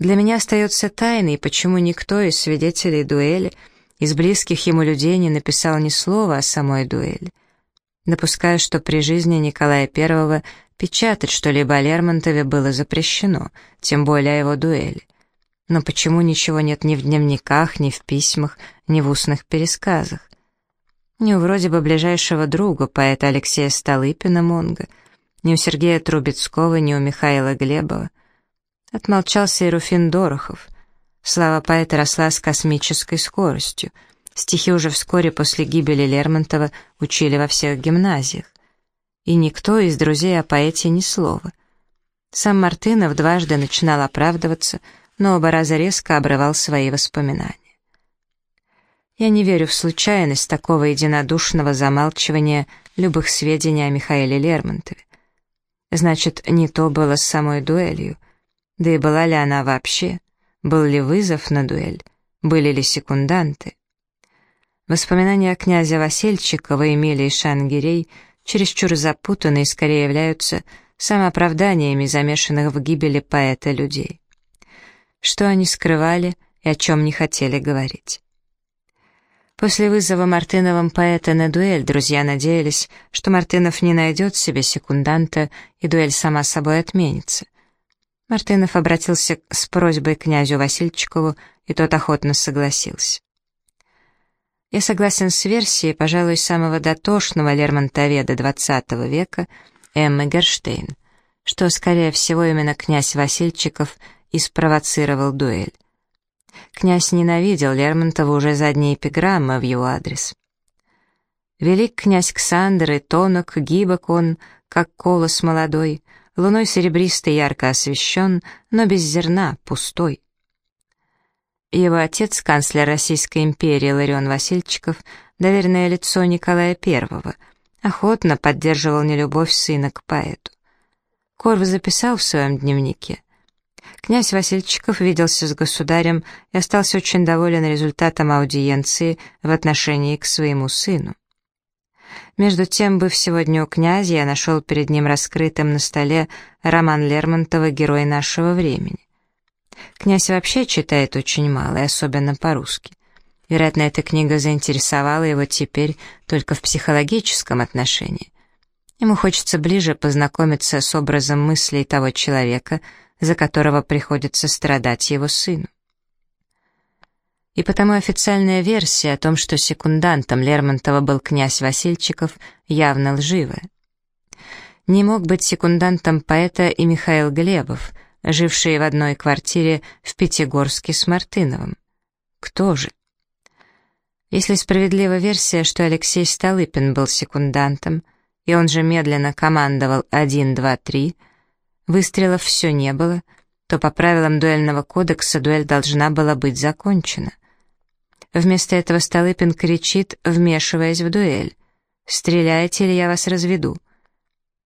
Для меня остается тайной, почему никто из свидетелей дуэли, из близких ему людей не написал ни слова о самой дуэли. Допускаю, что при жизни Николая I печатать что-либо о Лермонтове было запрещено, тем более о его дуэли. Но почему ничего нет ни в дневниках, ни в письмах, ни в устных пересказах? Ни у вроде бы ближайшего друга, поэта Алексея Столыпина Монга, ни у Сергея Трубецкого, ни у Михаила Глебова. Отмолчался и Руфин Дорохов. Слава поэта росла с космической скоростью. Стихи уже вскоре после гибели Лермонтова учили во всех гимназиях. И никто из друзей о поэте ни слова. Сам Мартынов дважды начинал оправдываться, но оба раза резко обрывал свои воспоминания. Я не верю в случайность такого единодушного замалчивания любых сведений о Михаиле Лермонтове. Значит, не то было с самой дуэлью. Да и была ли она вообще? Был ли вызов на дуэль? Были ли секунданты? Воспоминания князя Васильчикова, Эмилии Шангирей чересчур запутанные и скорее являются самооправданиями замешанных в гибели поэта людей. Что они скрывали и о чем не хотели говорить. После вызова Мартыновым поэта на дуэль друзья надеялись, что Мартынов не найдет себе секунданта, и дуэль сама собой отменится. Мартынов обратился с просьбой к князю Васильчикову, и тот охотно согласился. Я согласен с версией, пожалуй, самого дотошного лермонтоведа XX века Эммы Герштейн, что, скорее всего, именно князь Васильчиков и спровоцировал дуэль. Князь ненавидел Лермонтова уже за дни эпиграммы в его адрес. Велик князь Ксандр и тонок, гибок он, как колос молодой, луной серебристой ярко освещен, но без зерна, пустой. Его отец, канцлер Российской империи Ларион Васильчиков, доверенное лицо Николая I, охотно поддерживал нелюбовь сына к поэту. Корв записал в своем дневнике — Князь Васильчиков виделся с государем и остался очень доволен результатом аудиенции в отношении к своему сыну. Между тем, быв сегодня у князя, я нашел перед ним раскрытым на столе роман Лермонтова «Герой нашего времени». Князь вообще читает очень мало, и особенно по-русски. Вероятно, эта книга заинтересовала его теперь только в психологическом отношении. Ему хочется ближе познакомиться с образом мыслей того человека, за которого приходится страдать его сыну. И потому официальная версия о том, что секундантом Лермонтова был князь Васильчиков, явно лживая. Не мог быть секундантом поэта и Михаил Глебов, жившие в одной квартире в Пятигорске с Мартыновым. Кто же? Если справедлива версия, что Алексей Столыпин был секундантом, и он же медленно командовал «один, два, три», выстрелов все не было, то по правилам дуэльного кодекса дуэль должна была быть закончена. Вместо этого Столыпин кричит, вмешиваясь в дуэль. «Стреляете или я вас разведу?»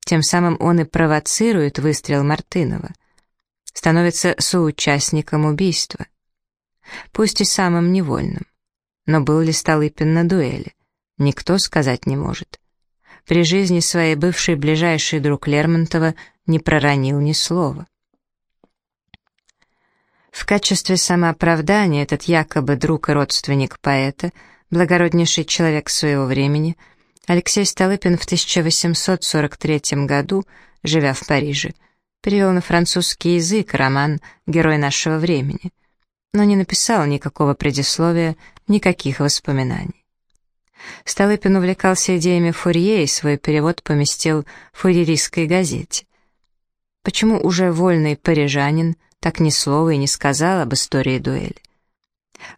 Тем самым он и провоцирует выстрел Мартынова. Становится соучастником убийства. Пусть и самым невольным. Но был ли Столыпин на дуэли? Никто сказать не может. При жизни своей бывший ближайший друг Лермонтова не проронил ни слова. В качестве самооправдания этот якобы друг и родственник поэта, благороднейший человек своего времени, Алексей Столыпин в 1843 году, живя в Париже, перевел на французский язык роман «Герой нашего времени», но не написал никакого предисловия, никаких воспоминаний. Столыпин увлекался идеями Фурье и свой перевод поместил в фурьеристской газете. Почему уже вольный парижанин так ни слова и не сказал об истории дуэли?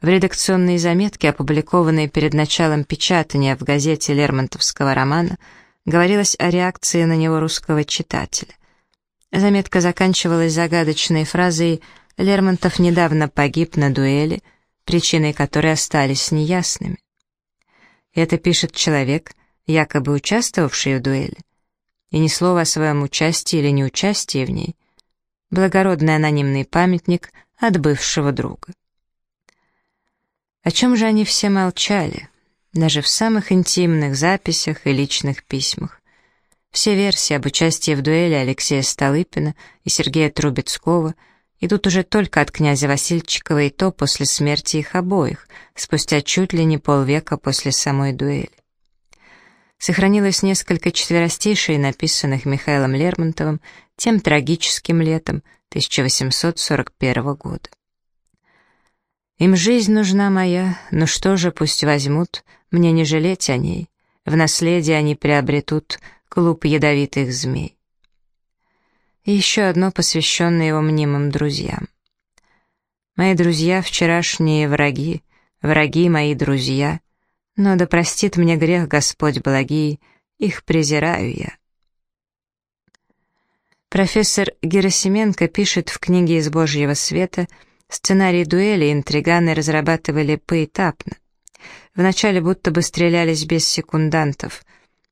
В редакционной заметке, опубликованной перед началом печатания в газете Лермонтовского романа, говорилось о реакции на него русского читателя. Заметка заканчивалась загадочной фразой «Лермонтов недавно погиб на дуэли», причиной которой остались неясными. Это пишет человек, якобы участвовавший в дуэли и ни слова о своем участии или неучастии в ней. Благородный анонимный памятник от бывшего друга. О чем же они все молчали, даже в самых интимных записях и личных письмах. Все версии об участии в дуэли Алексея Столыпина и Сергея Трубецкого идут уже только от князя Васильчикова и то после смерти их обоих, спустя чуть ли не полвека после самой дуэли. Сохранилось несколько четверостейшей, написанных Михаилом Лермонтовым тем трагическим летом 1841 года. Им жизнь нужна моя, ну что же, пусть возьмут, мне не жалеть о ней. В наследие они приобретут клуб ядовитых змей. И еще одно, посвященное его мнимым друзьям. Мои друзья — вчерашние враги, враги мои друзья, но да простит мне грех Господь благий, их презираю я. Профессор Герасименко пишет в книге «Из Божьего света» сценарий дуэли интриганы разрабатывали поэтапно. Вначале будто бы стрелялись без секундантов.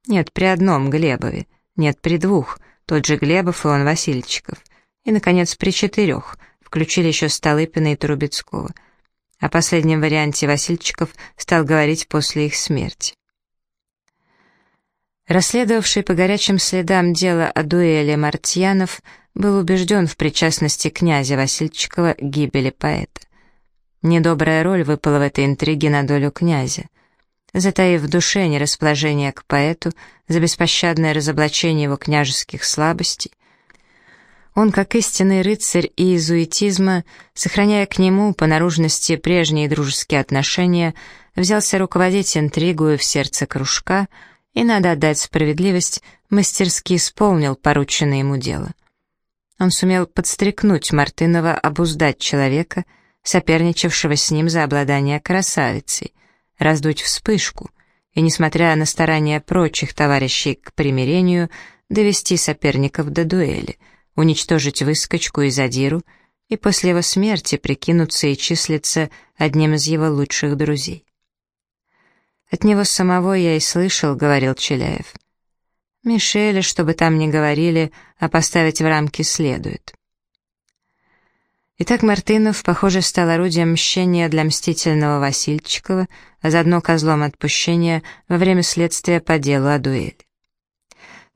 Нет, при одном Глебове. Нет, при двух. Тот же Глебов и он Васильчиков. И, наконец, при четырех. Включили еще Столыпина и Трубецкого. О последнем варианте Васильчиков стал говорить после их смерти. Расследовавший по горячим следам дело о дуэли Мартьянов был убежден в причастности князя Васильчикова к гибели поэта. Недобрая роль выпала в этой интриге на долю князя. Затаив в душе нерасположение к поэту за беспощадное разоблачение его княжеских слабостей, он, как истинный рыцарь иезуитизма, сохраняя к нему по наружности прежние дружеские отношения, взялся руководить интригую в сердце кружка и, надо отдать справедливость, мастерски исполнил порученное ему дело. Он сумел подстрекнуть Мартынова обуздать человека — соперничавшего с ним за обладание красавицей, раздуть вспышку и, несмотря на старания прочих товарищей к примирению, довести соперников до дуэли, уничтожить выскочку и задиру и после его смерти прикинуться и числиться одним из его лучших друзей. «От него самого я и слышал», — говорил Челяев. «Мишеля, чтобы там не говорили, а поставить в рамки следует». Итак, Мартынов, похоже, стал орудием мщения для мстительного Васильчикова, а заодно козлом отпущения во время следствия по делу о дуэли.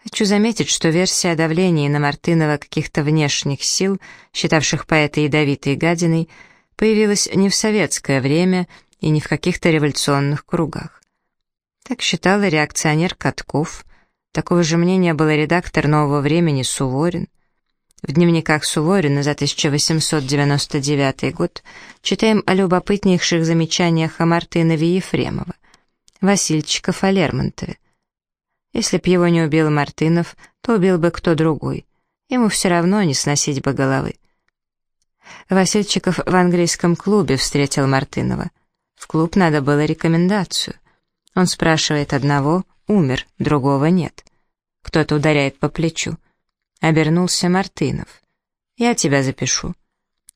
Хочу заметить, что версия о давлении на Мартынова каких-то внешних сил, считавших поэта ядовитой гадиной, появилась не в советское время и не в каких-то революционных кругах. Так считал и реакционер Катков, такого же мнения был редактор «Нового времени» Суворин, в дневниках Суворина за 1899 год читаем о любопытнейших замечаниях о Мартынове Ефремова, Васильчиков о Лермонтове. Если б его не убил Мартынов, то убил бы кто другой. Ему все равно не сносить бы головы. Васильчиков в английском клубе встретил Мартынова. В клуб надо было рекомендацию. Он спрашивает одного, умер, другого нет. Кто-то ударяет по плечу. Обернулся Мартынов. «Я тебя запишу».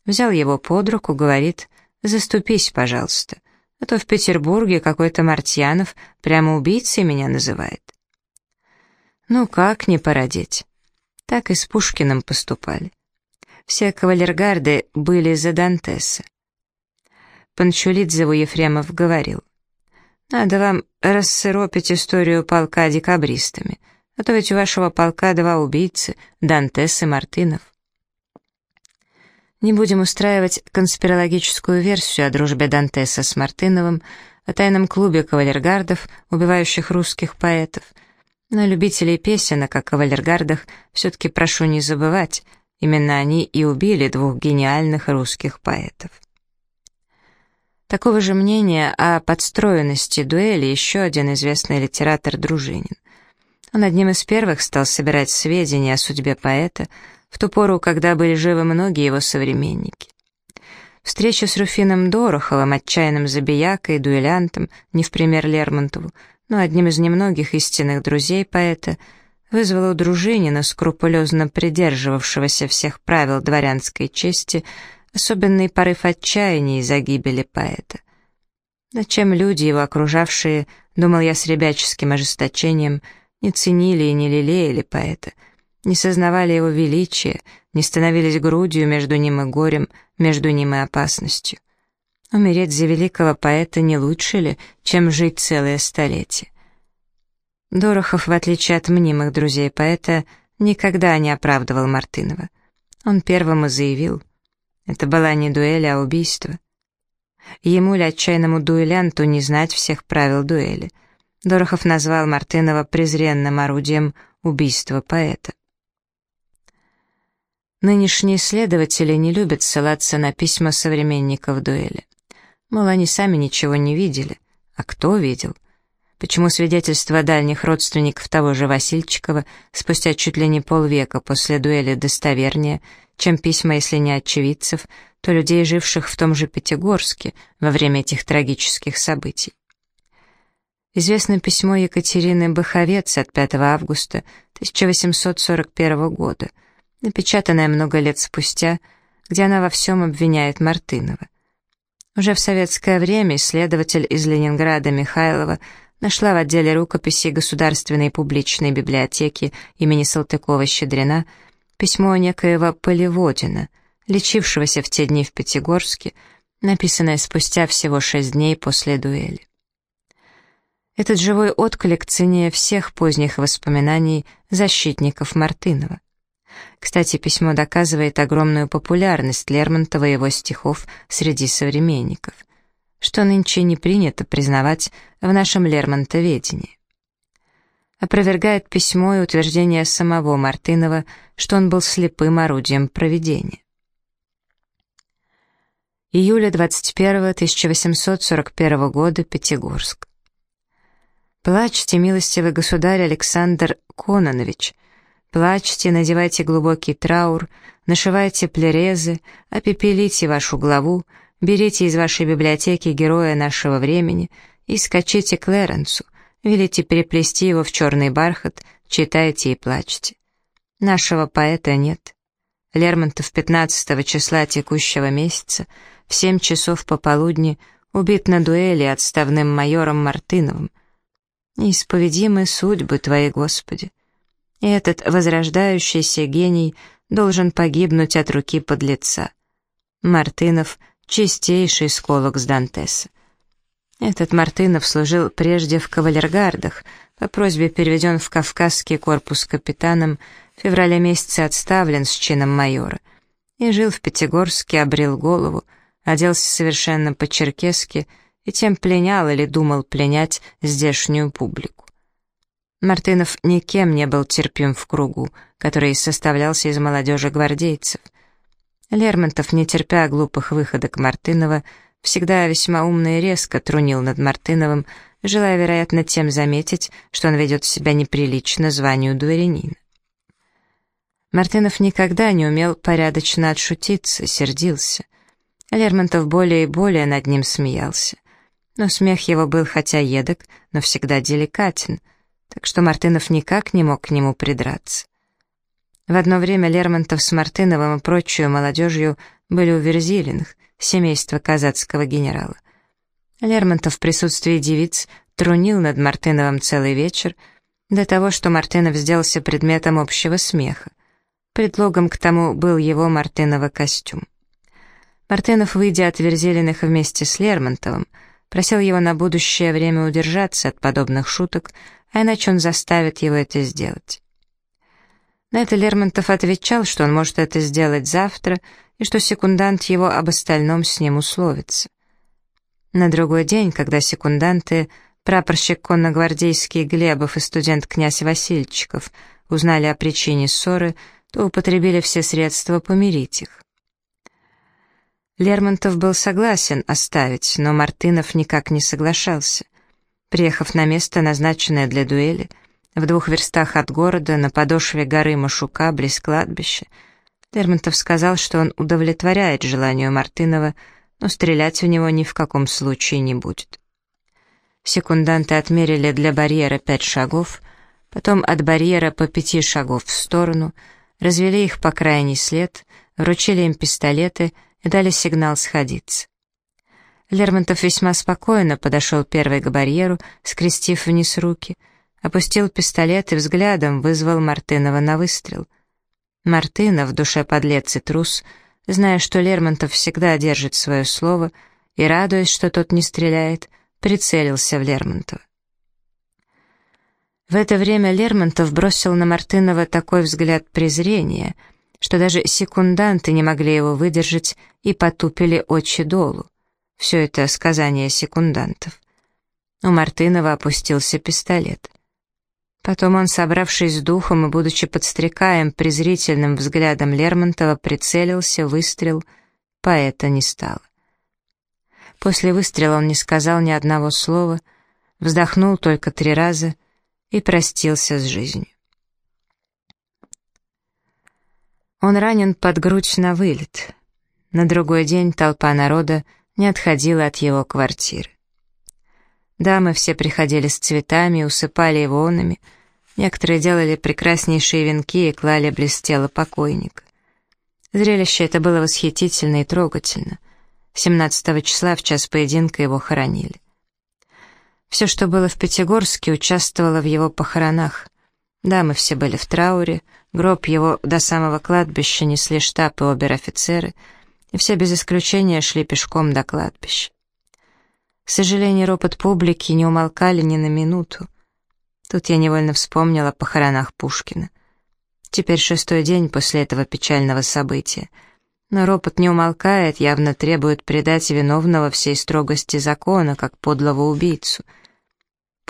Взял его под руку, говорит, «Заступись, пожалуйста, а то в Петербурге какой-то Мартьянов прямо убийцей меня называет». Ну как не породить? Так и с Пушкиным поступали. Все кавалергарды были за Дантеса. Панчулидзеву Ефремов говорил, «Надо вам рассыропить историю полка декабристами». А то ведь у вашего полка два убийцы, Дантес и Мартынов. Не будем устраивать конспирологическую версию о дружбе Дантеса с Мартыновым, о тайном клубе кавалергардов, убивающих русских поэтов. Но любителей песенок о кавалергардах все-таки прошу не забывать, именно они и убили двух гениальных русских поэтов. Такого же мнения о подстроенности дуэли еще один известный литератор Дружинин. Он одним из первых стал собирать сведения о судьбе поэта в ту пору, когда были живы многие его современники. Встреча с Руфином Дороховым, отчаянным забиякой, дуэлянтом, не в пример Лермонтову, но одним из немногих истинных друзей поэта, вызвала у Дружинина, скрупулезно придерживавшегося всех правил дворянской чести, особенный порыв отчаяния из-за гибели поэта. Зачем люди, его окружавшие, думал я с ребяческим ожесточением, — не ценили и не лелеяли поэта, не сознавали его величия, не становились грудью между ним и горем, между ним и опасностью. Умереть за великого поэта не лучше ли, чем жить целое столетие? Дорохов, в отличие от мнимых друзей поэта, никогда не оправдывал Мартынова. Он первым и заявил, Это была не дуэль, а убийство. Ему ли отчаянному дуэлянту не знать всех правил дуэли? Дорохов назвал Мартынова презренным орудием убийства поэта. Нынешние следователи не любят ссылаться на письма современников дуэли. Мол, они сами ничего не видели. А кто видел? Почему свидетельства дальних родственников того же Васильчикова спустя чуть ли не полвека после дуэли достовернее, чем письма, если не очевидцев, то людей, живших в том же Пятигорске во время этих трагических событий? Известно письмо Екатерины Баховец от 5 августа 1841 года, напечатанное много лет спустя, где она во всем обвиняет Мартынова. Уже в советское время исследователь из Ленинграда Михайлова нашла в отделе рукописей Государственной публичной библиотеки имени Салтыкова-Щедрина письмо некоего Полеводина, лечившегося в те дни в Пятигорске, написанное спустя всего шесть дней после дуэли. Этот живой отклик цене всех поздних воспоминаний защитников Мартынова. Кстати, письмо доказывает огромную популярность Лермонтова и его стихов среди современников, что нынче не принято признавать в нашем Лермонтоведении. Опровергает письмо и утверждение самого Мартынова, что он был слепым орудием проведения. Июля 21 1841 года, Пятигорск. Плачьте, милостивый государь Александр Кононович, плачьте, надевайте глубокий траур, нашивайте плерезы, опепелите вашу главу, берите из вашей библиотеки героя нашего времени и скачите к Леренсу, велите переплести его в черный бархат, читайте и плачьте. Нашего поэта нет. Лермонтов 15 числа текущего месяца в 7 часов пополудни убит на дуэли отставным майором Мартыновым, Неисповедимы судьбы Твои, Господи. И этот возрождающийся гений должен погибнуть от руки подлеца. Мартынов — чистейший сколок с Дантеса. Этот Мартынов служил прежде в кавалергардах, по просьбе переведен в Кавказский корпус капитаном, в феврале месяце отставлен с чином майора. И жил в Пятигорске, обрел голову, оделся совершенно по-черкесски — и тем пленял или думал пленять здешнюю публику. Мартынов никем не был терпим в кругу, который составлялся из молодежи гвардейцев. Лермонтов, не терпя глупых выходок Мартынова, всегда весьма умно и резко трунил над Мартыновым, желая, вероятно, тем заметить, что он ведет себя неприлично званию дворянина. Мартынов никогда не умел порядочно отшутиться, сердился. Лермонтов более и более над ним смеялся но смех его был хотя едок, но всегда деликатен, так что Мартынов никак не мог к нему придраться. В одно время Лермонтов с Мартыновым и прочую молодежью были у Верзилиных, семейства казацкого генерала. Лермонтов в присутствии девиц трунил над Мартыновым целый вечер, до того, что Мартынов сделался предметом общего смеха. Предлогом к тому был его Мартынова костюм. Мартынов, выйдя от Верзилиных вместе с Лермонтовым, просил его на будущее время удержаться от подобных шуток, а иначе он заставит его это сделать. На это Лермонтов отвечал, что он может это сделать завтра, и что секундант его об остальном с ним условится. На другой день, когда секунданты, прапорщик конногвардейский Глебов и студент князь Васильчиков узнали о причине ссоры, то употребили все средства помирить их. Лермонтов был согласен оставить, но Мартынов никак не соглашался. Приехав на место, назначенное для дуэли, в двух верстах от города, на подошве горы Машука, близ кладбища, Лермонтов сказал, что он удовлетворяет желанию Мартынова, но стрелять в него ни в каком случае не будет. Секунданты отмерили для барьера пять шагов, потом от барьера по пяти шагов в сторону, развели их по крайний след, вручили им пистолеты — дали сигнал сходиться. Лермонтов весьма спокойно подошел первый к барьеру, скрестив вниз руки, опустил пистолет и взглядом вызвал Мартынова на выстрел. Мартынов, в душе подлец и трус, зная, что Лермонтов всегда держит свое слово, и, радуясь, что тот не стреляет, прицелился в Лермонтова. В это время Лермонтов бросил на Мартынова такой взгляд презрения — что даже секунданты не могли его выдержать и потупили очи долу. Все это сказание секундантов. У Мартынова опустился пистолет. Потом он, собравшись с духом и будучи подстрекаем презрительным взглядом Лермонтова, прицелился, выстрел, поэта не стало. После выстрела он не сказал ни одного слова, вздохнул только три раза и простился с жизнью. Он ранен под грудь на вылет. На другой день толпа народа не отходила от его квартиры. Дамы все приходили с цветами, усыпали его онами, некоторые делали прекраснейшие венки и клали близ тела покойника. Зрелище это было восхитительно и трогательно. 17 числа в час поединка его хоронили. Все, что было в Пятигорске, участвовало в его похоронах. Дамы все были в трауре, гроб его до самого кладбища несли штаб и обер-офицеры, и все без исключения шли пешком до кладбища. К сожалению, ропот публики не умолкали ни на минуту. Тут я невольно вспомнила о похоронах Пушкина. Теперь шестой день после этого печального события. Но ропот не умолкает, явно требует предать виновного всей строгости закона, как подлого убийцу —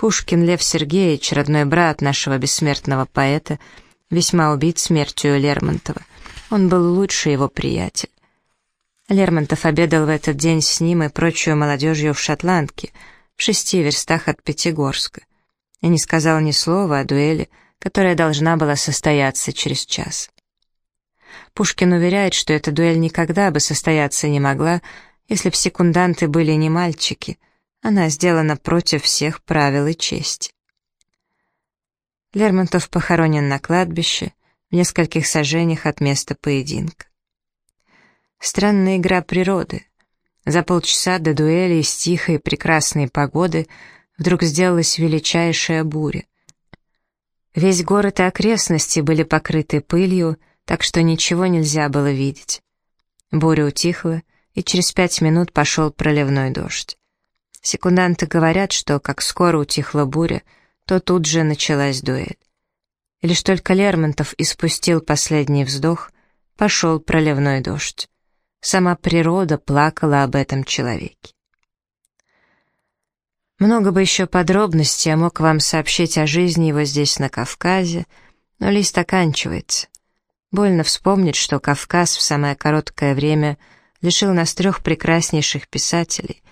Пушкин Лев Сергеевич, родной брат нашего бессмертного поэта, весьма убит смертью Лермонтова. Он был лучший его приятель. Лермонтов обедал в этот день с ним и прочую молодежью в Шотландке, в шести верстах от Пятигорска, и не сказал ни слова о дуэли, которая должна была состояться через час. Пушкин уверяет, что эта дуэль никогда бы состояться не могла, если б секунданты были не мальчики — она сделана против всех правил и чести. Лермонтов похоронен на кладбище, в нескольких сажениях от места поединка. Странная игра природы. За полчаса до дуэли из тихой прекрасной погоды вдруг сделалась величайшая буря. Весь город и окрестности были покрыты пылью, так что ничего нельзя было видеть. Буря утихла, и через пять минут пошел проливной дождь. Секунданты говорят, что как скоро утихла буря, то тут же началась дуэль. Лишь только Лермонтов испустил последний вздох, пошел проливной дождь. Сама природа плакала об этом человеке. Много бы еще подробностей я мог вам сообщить о жизни его здесь, на Кавказе, но лист оканчивается. Больно вспомнить, что Кавказ в самое короткое время лишил нас трех прекраснейших писателей,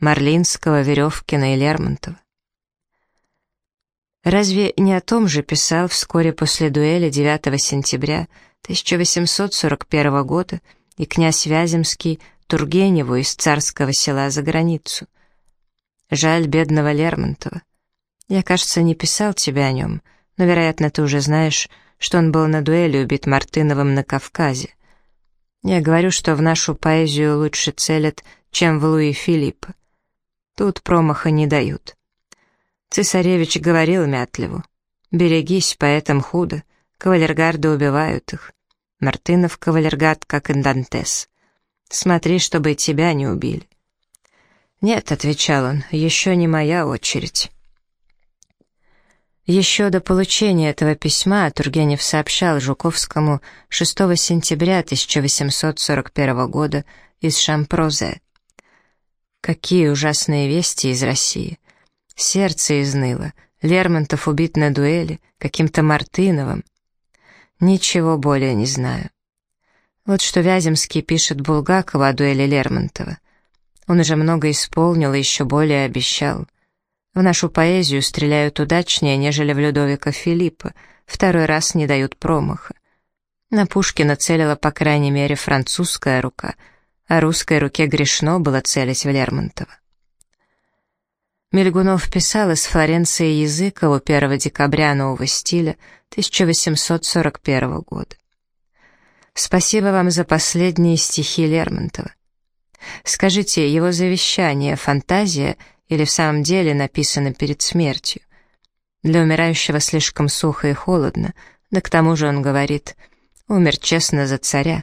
Марлинского, Веревкина и Лермонтова. Разве не о том же писал вскоре после дуэли 9 сентября 1841 года и князь Вяземский Тургеневу из царского села за границу? Жаль бедного Лермонтова. Я, кажется, не писал тебе о нем, но, вероятно, ты уже знаешь, что он был на дуэли убит Мартыновым на Кавказе. Я говорю, что в нашу поэзию лучше целят, чем в Луи Филиппа. Тут промаха не дают. Цесаревич говорил Мятлеву, «Берегись, поэтам худо, кавалергарды убивают их. Мартынов кавалергард, как Индантес. Смотри, чтобы тебя не убили». «Нет», — отвечал он, — «еще не моя очередь». Еще до получения этого письма Тургенев сообщал Жуковскому 6 сентября 1841 года из Шампрозе. Какие ужасные вести из России. Сердце изныло. Лермонтов убит на дуэли, каким-то Мартыновым. Ничего более не знаю. Вот что Вяземский пишет Булгакову о дуэли Лермонтова. Он уже много исполнил и еще более обещал. В нашу поэзию стреляют удачнее, нежели в Людовика Филиппа, второй раз не дают промаха. На Пушкина целила, по крайней мере, французская рука — а русской руке грешно было целить в Лермонтова. Мельгунов писал из Флоренции Языкову 1 декабря нового стиля 1841 года. Спасибо вам за последние стихи Лермонтова. Скажите, его завещание — фантазия или в самом деле написано перед смертью? Для умирающего слишком сухо и холодно, да к тому же он говорит «умер честно за царя»,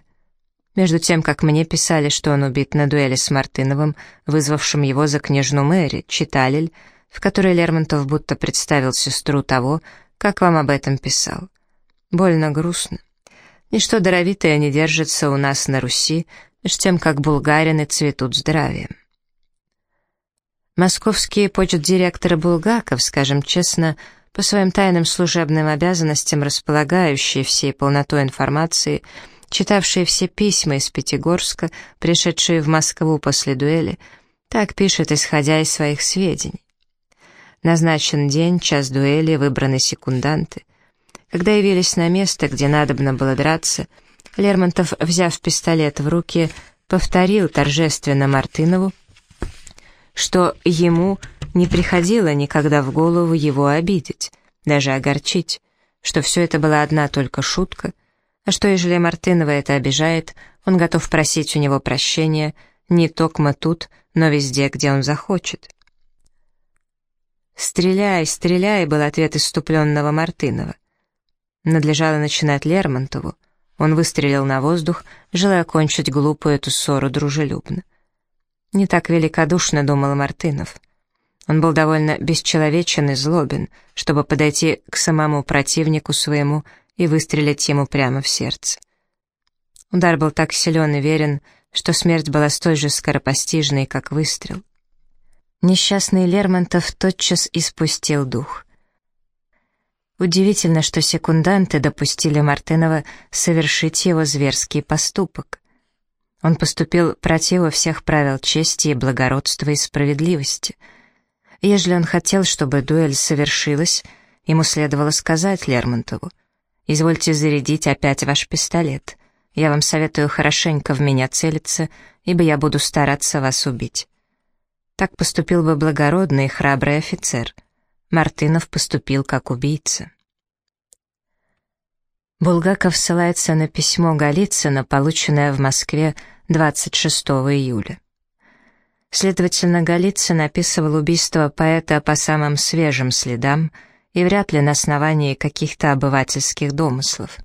между тем, как мне писали, что он убит на дуэли с Мартыновым, вызвавшим его за княжну Мэри, читалель, в которой Лермонтов будто представил сестру того, как вам об этом писал. Больно грустно. Ничто даровитое не держится у нас на Руси, меж тем, как булгарины цветут здравием. Московские почт-директоры Булгаков, скажем честно, по своим тайным служебным обязанностям располагающие всей полнотой информации, читавшие все письма из Пятигорска, пришедшие в Москву после дуэли, так пишет, исходя из своих сведений. Назначен день, час дуэли, выбраны секунданты. Когда явились на место, где надобно было драться, Лермонтов, взяв пистолет в руки, повторил торжественно Мартынову, что ему не приходило никогда в голову его обидеть, даже огорчить, что все это была одна только шутка, а что, ежели Мартынова это обижает, он готов просить у него прощения не токмо тут, но везде, где он захочет. «Стреляй, стреляй!» — был ответ иступленного Мартынова. Надлежало начинать Лермонтову. Он выстрелил на воздух, желая окончить глупую эту ссору дружелюбно. Не так великодушно думал Мартынов. Он был довольно бесчеловечен и злобен, чтобы подойти к самому противнику своему и выстрелить ему прямо в сердце. Удар был так силен и верен, что смерть была столь же скоропостижной, как выстрел. Несчастный Лермонтов тотчас испустил дух. Удивительно, что секунданты допустили Мартынова совершить его зверский поступок. Он поступил противо всех правил чести и благородства и справедливости. Ежели он хотел, чтобы дуэль совершилась, ему следовало сказать Лермонтову, «Извольте зарядить опять ваш пистолет. Я вам советую хорошенько в меня целиться, ибо я буду стараться вас убить». Так поступил бы благородный и храбрый офицер. Мартынов поступил как убийца. Булгаков ссылается на письмо Голицына, полученное в Москве 26 июля. Следовательно, Голицын описывал убийство поэта по самым свежим следам и вряд ли на основании каких-то обывательских домыслов.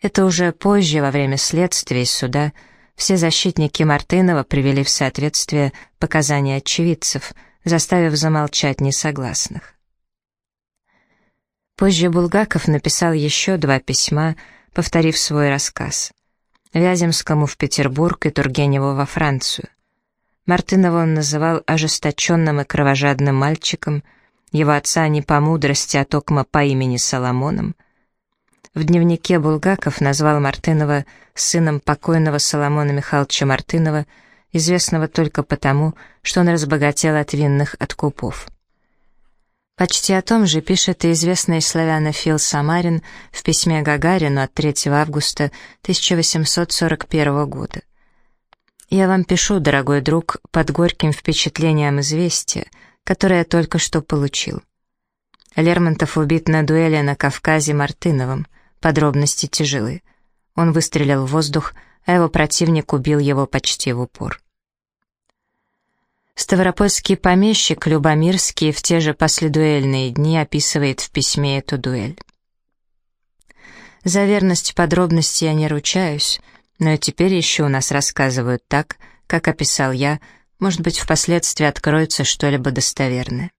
Это уже позже, во время следствия и суда, все защитники Мартынова привели в соответствие показания очевидцев, заставив замолчать несогласных. Позже Булгаков написал еще два письма, повторив свой рассказ. Вяземскому в Петербург и Тургеневу во Францию. Мартынова он называл ожесточенным и кровожадным мальчиком, его отца не по мудрости, а токмо по имени Соломоном. В дневнике Булгаков назвал Мартынова сыном покойного Соломона Михайловича Мартынова, известного только потому, что он разбогател от винных откупов. Почти о том же пишет и известный славянофил Самарин в письме Гагарину от 3 августа 1841 года. «Я вам пишу, дорогой друг, под горьким впечатлением известия, которое только что получил. Лермонтов убит на дуэли на Кавказе Мартыновым, подробности тяжелы. Он выстрелил в воздух, а его противник убил его почти в упор. Ставропольский помещик Любомирский в те же последуэльные дни описывает в письме эту дуэль. За верность подробностей я не ручаюсь, но и теперь еще у нас рассказывают так, как описал я, может быть, впоследствии откроется что-либо достоверное.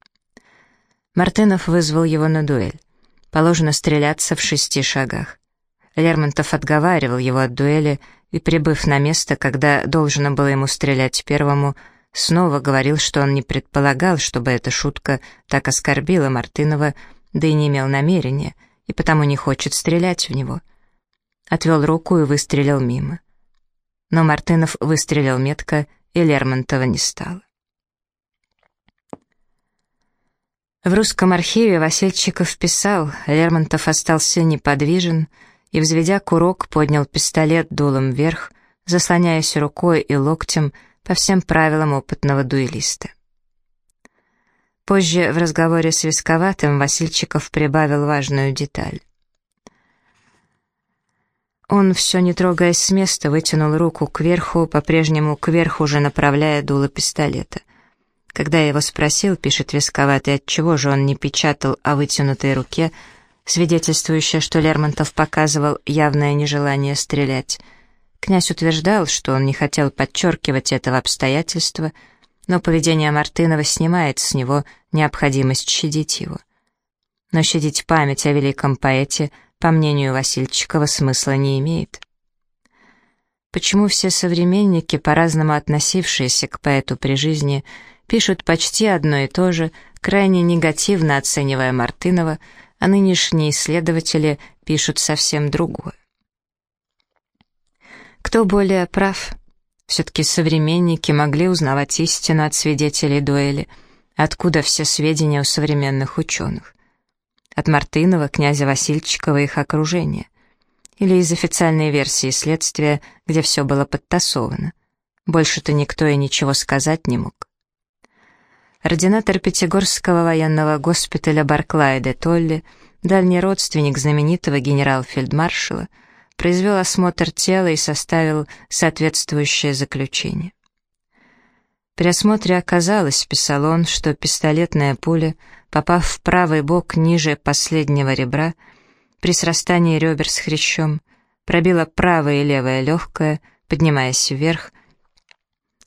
Мартынов вызвал его на дуэль. Положено стреляться в шести шагах. Лермонтов отговаривал его от дуэли и, прибыв на место, когда должно было ему стрелять первому, снова говорил, что он не предполагал, чтобы эта шутка так оскорбила Мартынова, да и не имел намерения, и потому не хочет стрелять в него. Отвел руку и выстрелил мимо. Но Мартынов выстрелил метко, и Лермонтова не стало. В русском архиве Васильчиков писал, Лермонтов остался неподвижен и, взведя курок, поднял пистолет дулом вверх, заслоняясь рукой и локтем, по всем правилам опытного дуэлиста. Позже в разговоре с Висковатым Васильчиков прибавил важную деталь. Он, все не трогаясь с места, вытянул руку кверху, по-прежнему кверху же направляя дуло пистолета. Когда я его спросил, пишет Висковатый, отчего же он не печатал о вытянутой руке, свидетельствующее, что Лермонтов показывал явное нежелание стрелять, Князь утверждал, что он не хотел подчеркивать этого обстоятельства, но поведение Мартынова снимает с него необходимость щадить его. Но щадить память о великом поэте по мнению Васильчикова, смысла не имеет. Почему все современники, по-разному относившиеся к поэту при жизни, пишут почти одно и то же, крайне негативно оценивая Мартынова, а нынешние исследователи пишут совсем другое. Кто более прав? Все-таки современники могли узнавать истину от свидетелей дуэли, откуда все сведения у современных ученых. От Мартынова, князя Васильчикова и их окружения или из официальной версии следствия, где все было подтасовано. Больше-то никто и ничего сказать не мог. Ординатор Пятигорского военного госпиталя Барклая де Толли, дальний родственник знаменитого генерал-фельдмаршала, произвел осмотр тела и составил соответствующее заключение. При осмотре оказалось, писал он, что пистолетная пуля, попав в правый бок ниже последнего ребра, при срастании ребер с хрящом, пробила правое и левое легкое, поднимаясь вверх,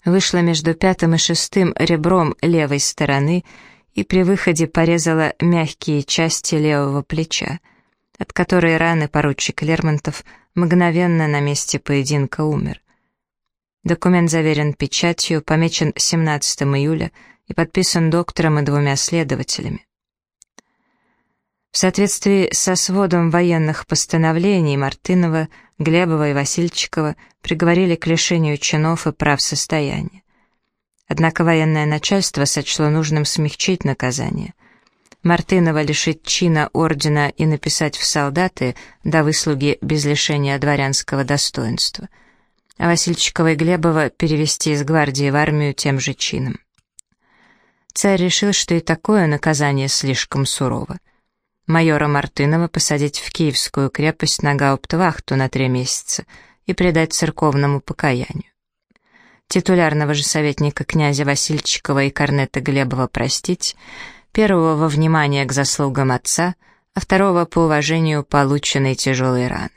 вышла между пятым и шестым ребром левой стороны и при выходе порезала мягкие части левого плеча, от которой раны поручик Лермонтов мгновенно на месте поединка умер. Документ заверен печатью, помечен 17 июля и подписан доктором и двумя следователями. В соответствии со сводом военных постановлений Мартынова, Глебова и Васильчикова приговорили к лишению чинов и прав состояния. Однако военное начальство сочло нужным смягчить наказание. Мартынова лишить чина ордена и написать в солдаты до выслуги без лишения дворянского достоинства, а Васильчикова и Глебова перевести из гвардии в армию тем же чином. Царь решил, что и такое наказание слишком сурово майора Мартынова посадить в Киевскую крепость на гауптвахту на три месяца и предать церковному покаянию. Титулярного же советника князя Васильчикова и корнета Глебова простить, первого во внимание к заслугам отца, а второго по уважению полученной тяжелой раны.